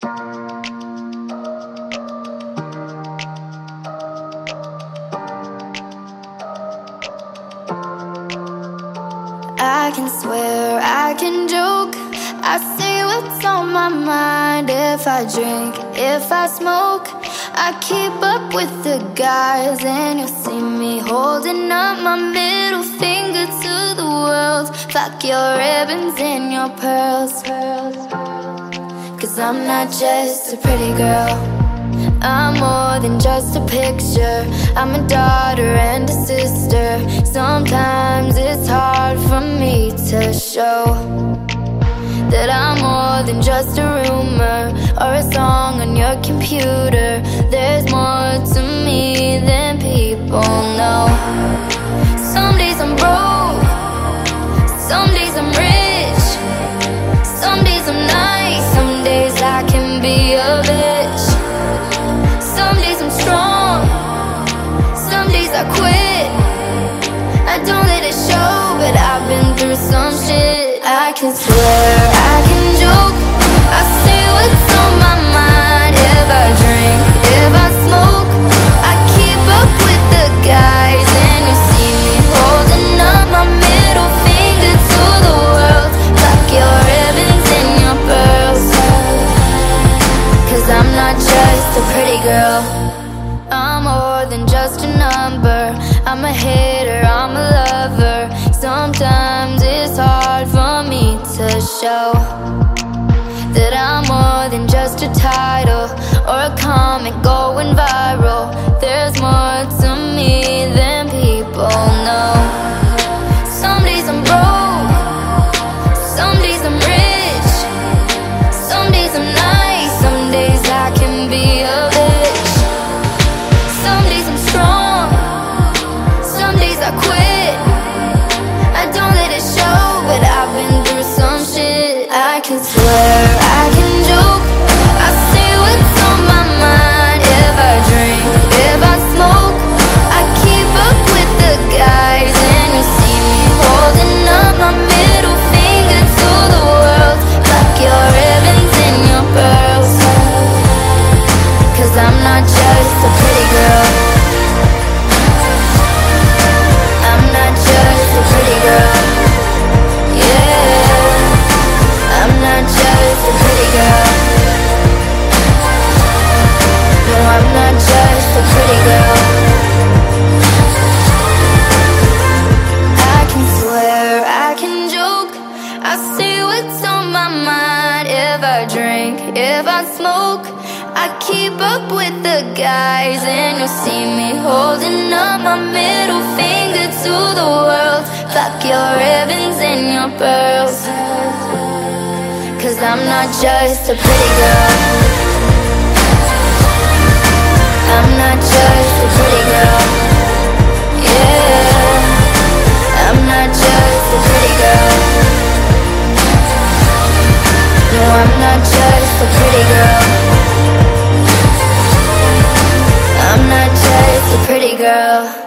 I can swear, I can joke. I say what's on my mind if I drink, if I smoke. I keep up with the guys, and you'll see me holding up my middle finger to the world. Fuck your ribbons and your pearls. Cause I'm not just a pretty girl. I'm more than just a picture. I'm a daughter and a sister. Sometimes it's hard for me to show that I'm more than just a rumor or a song on your computer. There's more to me than people know. Some days I'm broke, some days I'm rich, show, but I've been through some shit. I can swear, I can joke, I say what's on my mind. If I drink, if I smoke, I keep up with the guys, and you see me holding up my middle finger to the world. Fuck your ribbons and your pearls. Cause I'm not just a pretty girl. I'm more than just a number. I'm a hater, that I'm more than just a title or a comic going viral. There's more I drink, if I smoke. I keep up with the guys, and you'll see me holding up my middle finger to the world. Fuck your ribbons and your pearls. Cause I'm not just a pretty girl. Girl.